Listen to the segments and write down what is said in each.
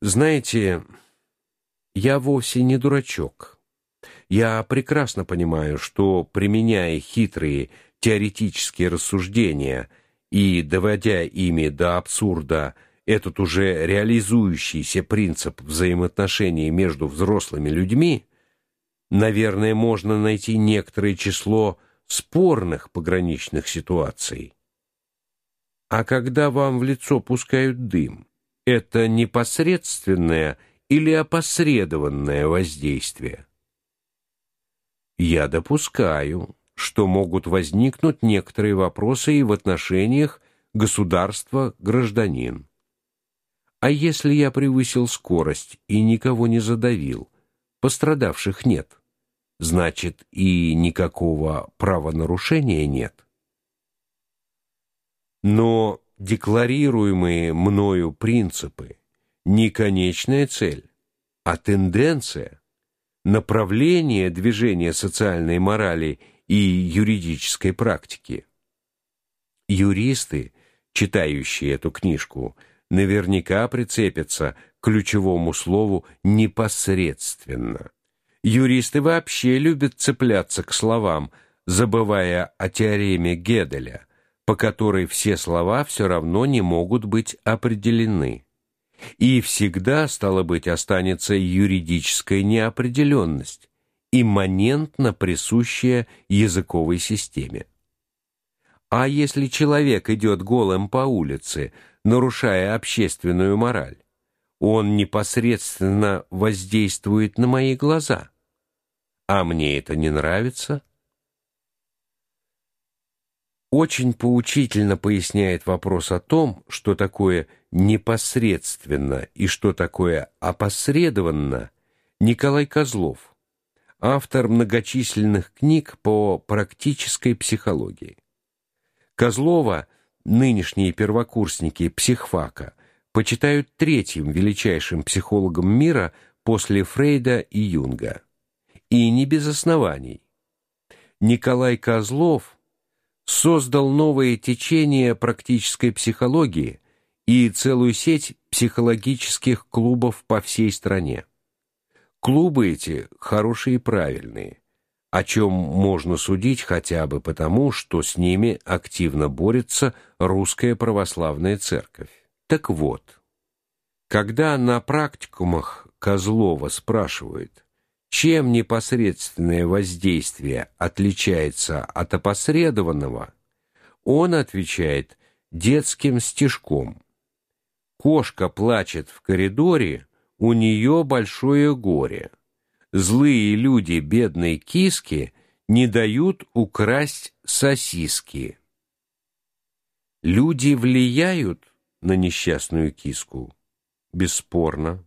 Знаете, я вовсе не дурачок. Я прекрасно понимаю, что применяя хитрые теоретические рассуждения и доводя ими до абсурда этот уже реализующийся принцип взаимоотношений между взрослыми людьми, наверное, можно найти некоторое число спорных пограничных ситуаций. А когда вам в лицо пускают дым, это непосредственное или опосредованное воздействие? Я допускаю, что могут возникнуть некоторые вопросы и в отношениях государства-гражданин. А если я превысил скорость и никого не задавил, пострадавших нет, значит и никакого правонарушения нет. Но декларируемые мною принципы не конечная цель, а тенденция, направление движения социальной морали и юридической практики. Юристы, читающие эту книжку, наверняка прицепятся к ключевому слову непосредственно. Юристы вообще любят цепляться к словам, забывая о теореме Геделя, по которой все слова все равно не могут быть определены. И всегда стало быть останется юридическая неопределенность, имманентно присущая языковой системе. А если человек идет голым по улице, нарушая общественную мораль, он непосредственно воздействует на мои глаза. А мне это не нравится. Очень поучительно поясняет вопрос о том, что такое непосредственно и что такое опосредованно, Николай Козлов, автор многочисленных книг по практической психологии. Козлова нынешние первокурсники психфака почитают третьим величайшим психологом мира после Фрейда и Юнга. И не без оснований. Николай Козлов создал новое течение практической психологии и целую сеть психологических клубов по всей стране. Клубы эти хорошие и правильные о чем можно судить хотя бы потому, что с ними активно борется русская православная церковь. Так вот, когда на практикумах Козлова спрашивают, чем непосредственное воздействие отличается от опосредованного, он отвечает детским стишком. Кошка плачет в коридоре, у нее большое горе злые люди бедной киски не дают украсть сосиски. Люди влияют на несчастную киску, бесспорно.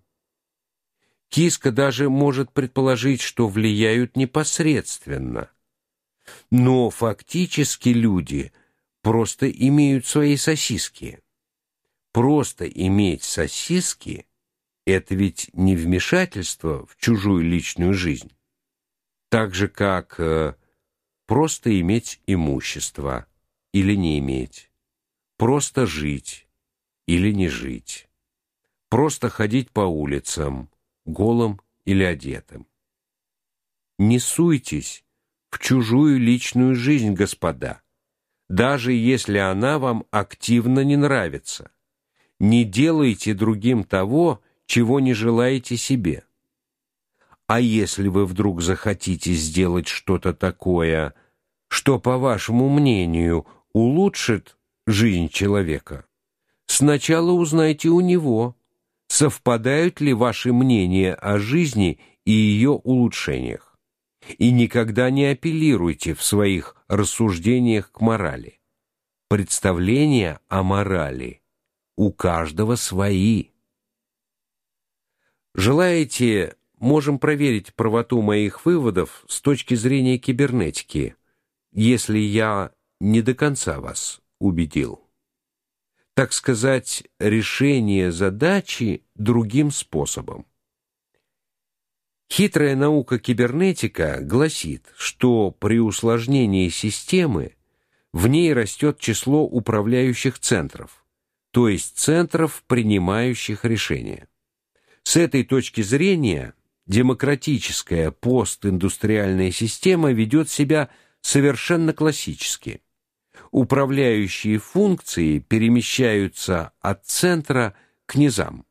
Киска даже может предположить, что влияют непосредственно. Но фактически люди просто имеют свои сосиски. Просто иметь сосиски это ведь не вмешательство в чужую личную жизнь. Так же как э, просто иметь имущество или не иметь, просто жить или не жить, просто ходить по улицам, голым или одетым. Не суйтесь в чужую личную жизнь, господа, даже если она вам активно не нравится. Не делайте другим того, чего не желаете себе. А если вы вдруг захотите сделать что-то такое, что, по вашему мнению, улучшит жизнь человека, сначала узнайте у него, совпадают ли ваши мнения о жизни и ее улучшениях. И никогда не апеллируйте в своих рассуждениях к морали. Представления о морали у каждого свои. Желаете, можем проверить правоту моих выводов с точки зрения кибернетики, если я не до конца вас убедил. Так сказать, решение задачи другим способом. Хитрая наука кибернетика гласит, что при усложнении системы в ней растет число управляющих центров, то есть центров, принимающих решения. С этой точки зрения демократическая постиндустриальная система ведет себя совершенно классически. Управляющие функции перемещаются от центра к низам.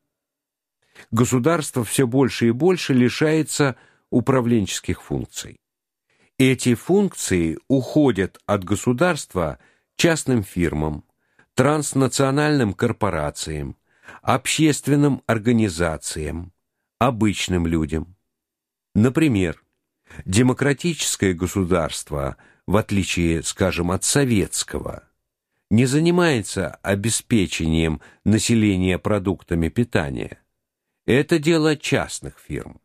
Государство все больше и больше лишается управленческих функций. Эти функции уходят от государства частным фирмам, транснациональным корпорациям, общественным организациям, обычным людям. Например, демократическое государство, в отличие, скажем, от советского, не занимается обеспечением населения продуктами питания. Это дело частных фирм.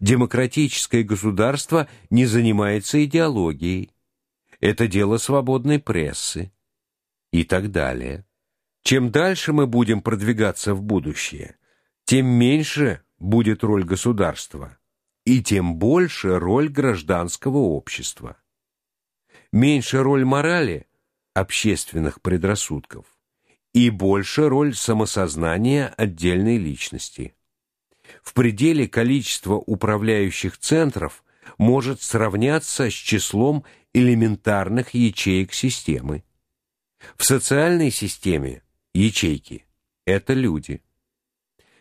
Демократическое государство не занимается идеологией. Это дело свободной прессы и так далее. Чем дальше мы будем продвигаться в будущее, тем меньше будет роль государства и тем больше роль гражданского общества. Меньше роль морали, общественных предрассудков, и больше роль самосознания отдельной личности. В пределе количество управляющих центров может сравняться с числом элементарных ячеек системы. В социальной системе ячейки это люди.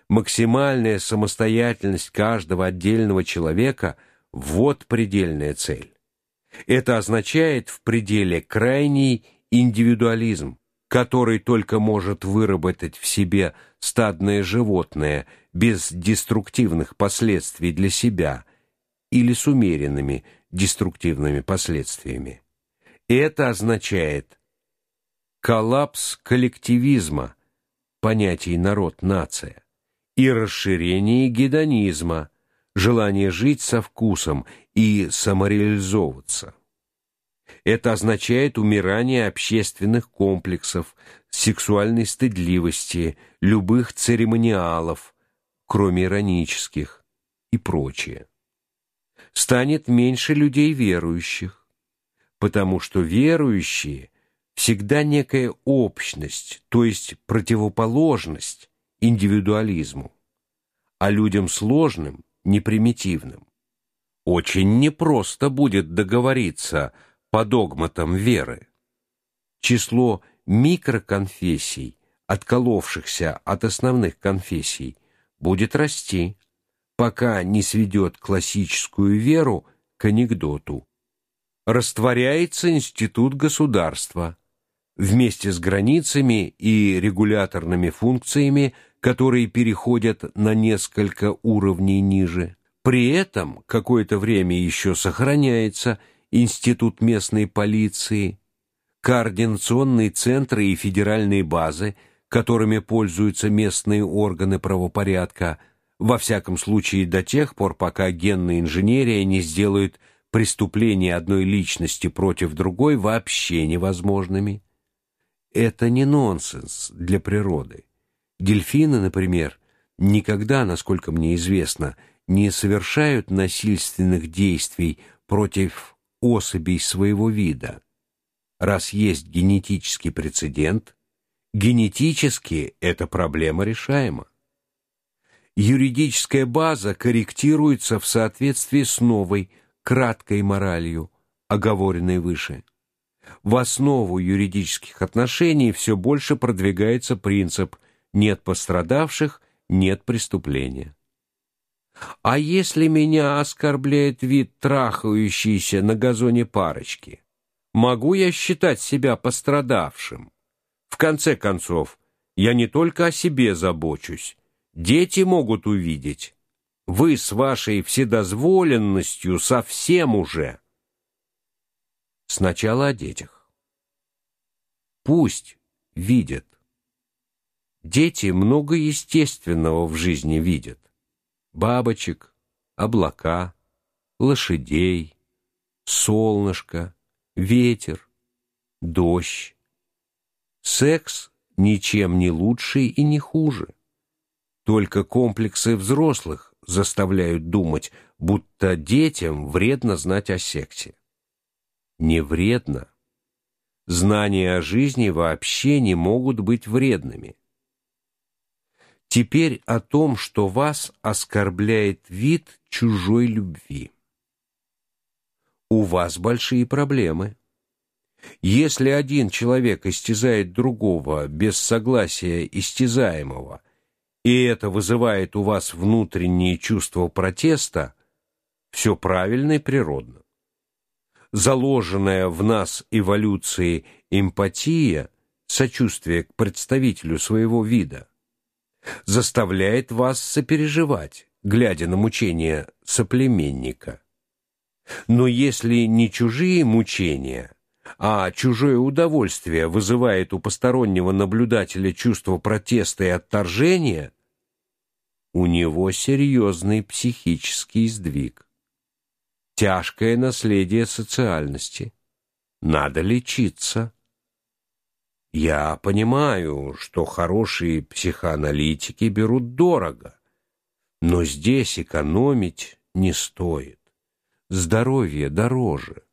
Максимальная самостоятельность каждого отдельного человека вот предельная цель. Это означает в пределе крайний индивидуализм, который только может выработать в себе стадное животное без деструктивных последствий для себя или с умеренными деструктивными последствиями. Это означает коллапс коллективизма, понятий народ-нация, и расширение гедонизма, желание жить со вкусом и самореализовываться. Это означает умирание общественных комплексов, сексуальной стыдливости, любых церемониалов, кроме иронических и прочее. Станет меньше людей верующих, потому что верующие всегда некая общность, то есть противоположность индивидуализму, а людям сложным, непримитивным. Очень непросто будет договориться по догматам веры. Число микроконфессий, отколовшихся от основных конфессий, будет расти, пока не сведет классическую веру к анекдоту. Растворяется институт государства вместе с границами и регуляторными функциями, которые переходят на несколько уровней ниже. При этом какое-то время еще сохраняется институт местной полиции, координационные центры и федеральные базы, которыми пользуются местные органы правопорядка, во всяком случае до тех пор, пока генная инженерия не сделает преступления одной личности против другой вообще невозможными это не нонсенс для природы. Дельфины, например, никогда, насколько мне известно, не совершают насильственных действий против особей своего вида. Раз есть генетический прецедент, генетически эта проблема решаема. Юридическая база корректируется в соответствии с новой, краткой моралью, оговоренной выше. В основу юридических отношений все больше продвигается принцип «нет пострадавших, нет преступления». А если меня оскорбляет вид трахающейся на газоне парочки, могу я считать себя пострадавшим? В конце концов, я не только о себе забочусь, дети могут увидеть. Вы с вашей вседозволенностью совсем уже Сначала о детях. Пусть видят. Дети много естественного в жизни видят. Бабочек, облака, лошадей, солнышко, ветер, дождь. Секс ничем не лучше и не хуже. Только комплексы взрослых заставляют думать, будто детям вредно знать о сексе не вредно. Знания о жизни вообще не могут быть вредными. Теперь о том, что вас оскорбляет вид чужой любви. У вас большие проблемы. Если один человек истязает другого без согласия истязаемого, и это вызывает у вас внутреннее чувство протеста, все правильно и природно. Заложенная в нас эволюцией эмпатия, сочувствие к представителю своего вида, заставляет вас сопереживать, глядя на мучения соплеменника. Но если не чужие мучения, а чужое удовольствие вызывает у постороннего наблюдателя чувство протеста и отторжения, у него серьезный психический сдвиг. Тяжкое наследие социальности. Надо лечиться. Я понимаю, что хорошие психоаналитики берут дорого, но здесь экономить не стоит. Здоровье дороже.